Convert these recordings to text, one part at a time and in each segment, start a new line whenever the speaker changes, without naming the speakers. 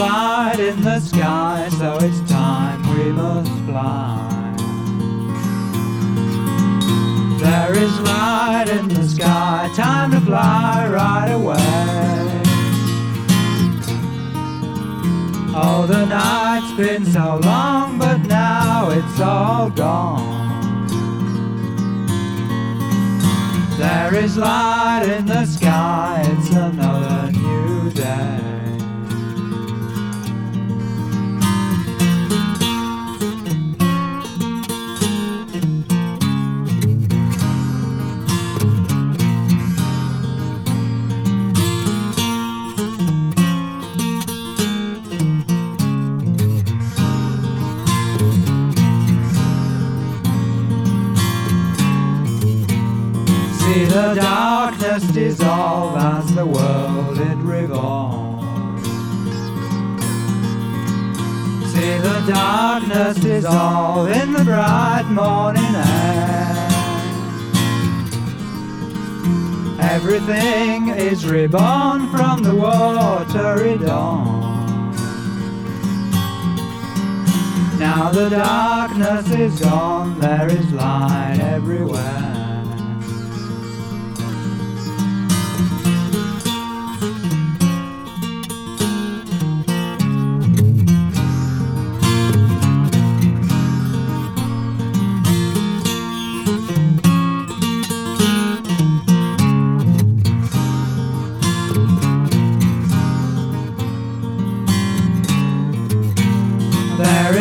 light in the sky, so it's time we must fly. There is light in the sky, time to fly right away. Oh, the night's been so long, but now it's all gone. There is light in the sky, See the darkness dissolve as the world it revolves. See the darkness dissolve in the bright morning air. Everything is reborn from the watery dawn. Now the darkness is gone, there is light everywhere.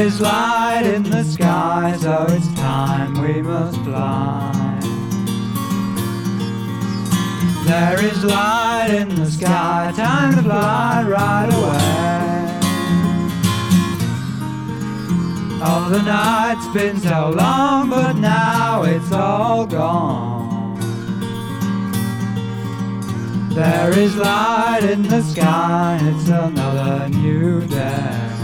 Is light in the sky, so it's time we must fly. There is light in the sky, time to fly right away. Oh, the night's been so long, but now it's all gone. There is light in the sky, it's another new day.